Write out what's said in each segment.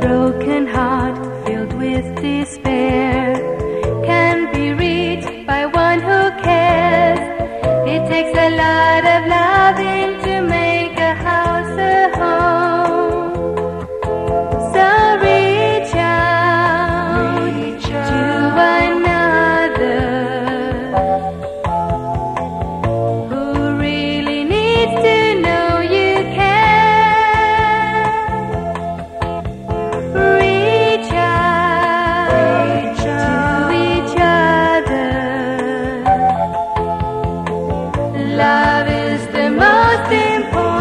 broken heart can be reach by ونس ایچ ایکسار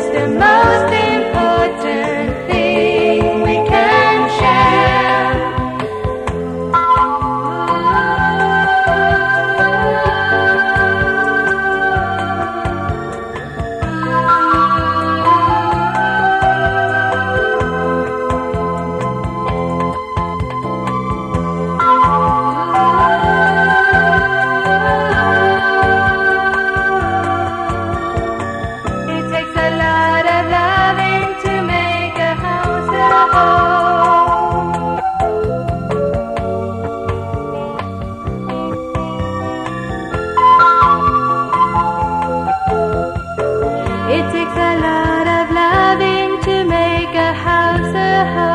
ستمبر افر